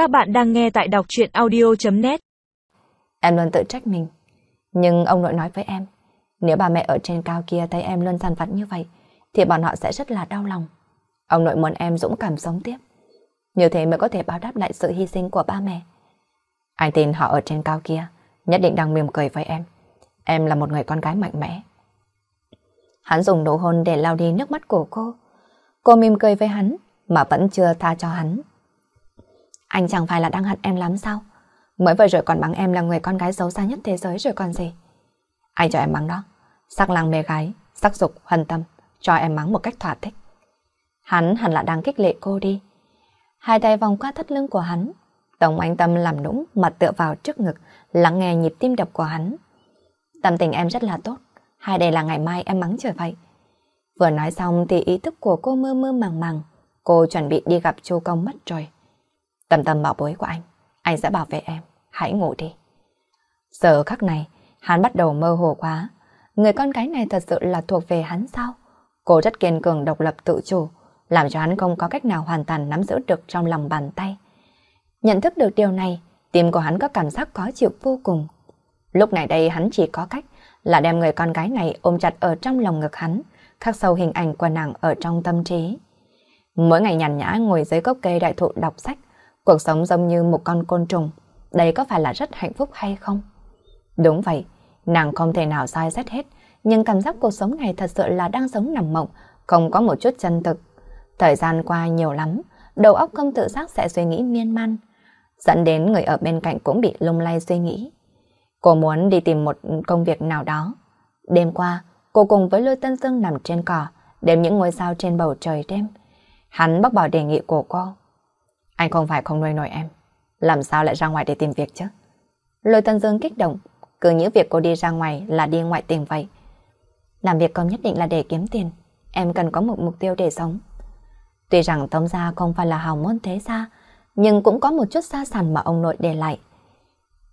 Các bạn đang nghe tại đọc chuyện audio.net Em luôn tự trách mình. Nhưng ông nội nói với em, nếu bà mẹ ở trên cao kia thấy em luôn giàn vặt như vậy, thì bọn họ sẽ rất là đau lòng. Ông nội muốn em dũng cảm sống tiếp. Như thế mới có thể báo đáp lại sự hy sinh của ba mẹ. Anh tin họ ở trên cao kia, nhất định đang mỉm cười với em. Em là một người con gái mạnh mẽ. Hắn dùng nụ hôn để lau đi nước mắt của cô. Cô mỉm cười với hắn, mà vẫn chưa tha cho hắn. Anh chẳng phải là đang hận em lắm sao? Mới vừa rồi còn mắng em là người con gái xấu xa nhất thế giới rồi còn gì? Anh cho em mắng đó. Sắc lang mê gái, sắc dục, hân tâm, cho em mắng một cách thỏa thích. Hắn hẳn là đang kích lệ cô đi. Hai tay vòng qua thắt lưng của hắn. Tổng anh Tâm làm nũng, mặt tựa vào trước ngực, lắng nghe nhịp tim đập của hắn. Tâm tình em rất là tốt. Hai đây là ngày mai em mắng trở vậy. Vừa nói xong thì ý thức của cô mơ mơ màng màng. Cô chuẩn bị đi gặp chu công mất rồi. Tâm tâm bảo bối của anh, anh sẽ bảo vệ em, hãy ngủ đi. Giờ khắc này, hắn bắt đầu mơ hồ quá. Người con gái này thật sự là thuộc về hắn sao? Cô rất kiên cường độc lập tự chủ, làm cho hắn không có cách nào hoàn toàn nắm giữ được trong lòng bàn tay. Nhận thức được điều này, tim của hắn có cảm giác khó chịu vô cùng. Lúc này đây hắn chỉ có cách là đem người con gái này ôm chặt ở trong lòng ngực hắn, khắc sâu hình ảnh của nàng ở trong tâm trí. Mỗi ngày nhàn nhã ngồi dưới gốc cây đại thụ đọc sách, cuộc sống giống như một con côn trùng, đây có phải là rất hạnh phúc hay không? Đúng vậy, nàng không thể nào sai xét hết, nhưng cảm giác cuộc sống này thật sự là đang sống nằm mộng, không có một chút chân thực. Thời gian qua nhiều lắm, đầu óc không tự giác sẽ suy nghĩ miên man, dẫn đến người ở bên cạnh cũng bị lung lay suy nghĩ. Cô muốn đi tìm một công việc nào đó. Đêm qua, cô cùng với Lôi Tân Dương nằm trên cỏ, đếm những ngôi sao trên bầu trời đêm. Hắn bác bỏ đề nghị của cô. Anh không phải không nuôi nổi em. Làm sao lại ra ngoài để tìm việc chứ? Lôi Tân Dương kích động, cứ nghĩ việc cô đi ra ngoài là đi ngoại tình vậy. Làm việc không nhất định là để kiếm tiền, em cần có một mục tiêu để sống. Tuy rằng Tống Gia không phải là hào môn thế gia, nhưng cũng có một chút gia sản mà ông nội để lại.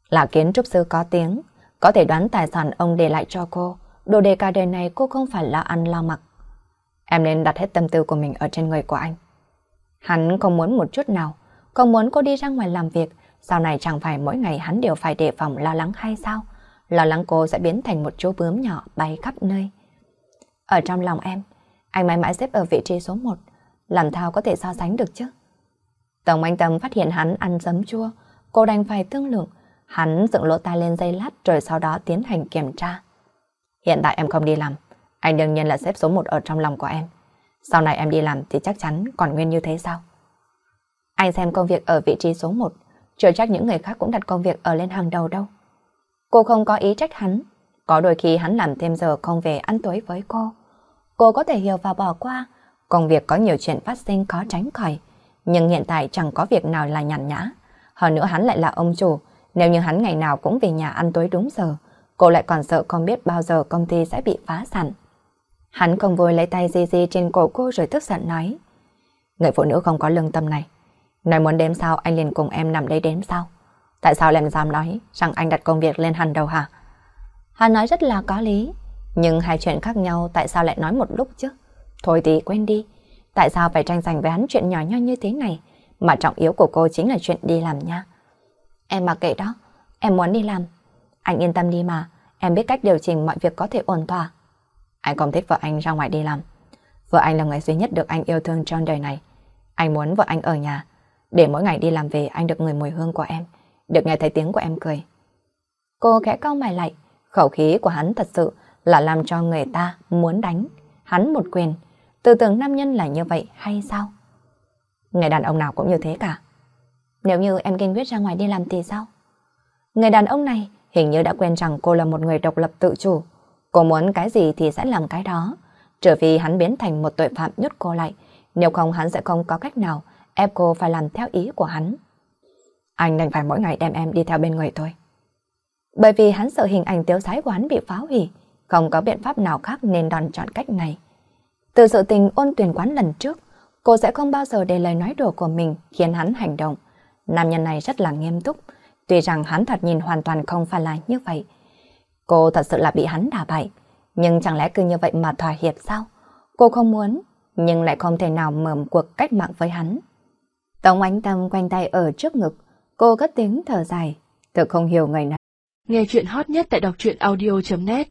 Là kiến trúc sư có tiếng, có thể đoán tài sản ông để lại cho cô, đồ đề cả đời này cô không phải là ăn lo mặc. Em nên đặt hết tâm tư của mình ở trên người của anh. Hắn không muốn một chút nào, không muốn cô đi ra ngoài làm việc, sau này chẳng phải mỗi ngày hắn đều phải đề phòng lo lắng hay sao? Lo lắng cô sẽ biến thành một chú bướm nhỏ bay khắp nơi. Ở trong lòng em, anh mãi mãi xếp ở vị trí số 1, làm thao có thể so sánh được chứ? Tổng anh Tâm phát hiện hắn ăn giấm chua, cô đành phải thương lượng. Hắn dựng lỗ tai lên dây lát rồi sau đó tiến hành kiểm tra. Hiện tại em không đi làm, anh đương nhiên là xếp số 1 ở trong lòng của em. Sau này em đi làm thì chắc chắn còn nguyên như thế sao? Anh xem công việc ở vị trí số 1, chưa chắc những người khác cũng đặt công việc ở lên hàng đầu đâu. Cô không có ý trách hắn, có đôi khi hắn làm thêm giờ không về ăn tối với cô. Cô có thể hiểu và bỏ qua, công việc có nhiều chuyện phát sinh khó tránh khỏi, nhưng hiện tại chẳng có việc nào là nhàn nhã. Hơn nữa hắn lại là ông chủ, nếu như hắn ngày nào cũng về nhà ăn tối đúng giờ, cô lại còn sợ không biết bao giờ công ty sẽ bị phá sản. Hắn không vui lấy tay di di trên cổ cô rồi tức giận nói. Người phụ nữ không có lương tâm này. Nói muốn đếm sao, anh liền cùng em nằm đây đếm sao? Tại sao lại dám nói rằng anh đặt công việc lên hàng đầu hả? Hắn nói rất là có lý. Nhưng hai chuyện khác nhau, tại sao lại nói một lúc chứ? Thôi thì quên đi. Tại sao phải tranh giành với hắn chuyện nhỏ nho như thế này? Mà trọng yếu của cô chính là chuyện đi làm nha. Em mà kệ đó. Em muốn đi làm. Anh yên tâm đi mà. Em biết cách điều chỉnh mọi việc có thể ổn thỏa. Anh không thích vợ anh ra ngoài đi làm. Vợ anh là người duy nhất được anh yêu thương trong đời này. Anh muốn vợ anh ở nhà, để mỗi ngày đi làm về anh được người mùi hương của em, được nghe thấy tiếng của em cười. Cô khẽ cau mày lại, khẩu khí của hắn thật sự là làm cho người ta muốn đánh. Hắn một quyền, tư tưởng nam nhân là như vậy hay sao? Người đàn ông nào cũng như thế cả. Nếu như em kiên quyết ra ngoài đi làm thì sao? Người đàn ông này hình như đã quen rằng cô là một người độc lập tự chủ, Cô muốn cái gì thì sẽ làm cái đó. Trừ vì hắn biến thành một tội phạm nhốt cô lại, nếu không hắn sẽ không có cách nào ép cô phải làm theo ý của hắn. Anh đành phải mỗi ngày đem em đi theo bên người thôi. Bởi vì hắn sợ hình ảnh tiếu sái của hắn bị phá hủy, không có biện pháp nào khác nên đòn chọn cách này. Từ sự tình ôn tuyển quán lần trước, cô sẽ không bao giờ để lời nói đùa của mình khiến hắn hành động. Nam nhân này rất là nghiêm túc, tuy rằng hắn thật nhìn hoàn toàn không phải là như vậy, Cô thật sự là bị hắn đả bại. Nhưng chẳng lẽ cứ như vậy mà thỏa hiệp sao? Cô không muốn, nhưng lại không thể nào mở cuộc cách mạng với hắn. Tống ánh tâm quanh tay ở trước ngực, cô cất tiếng thở dài, tự không hiểu người này. Nghe chuyện hot nhất tại đọc truyện audio.net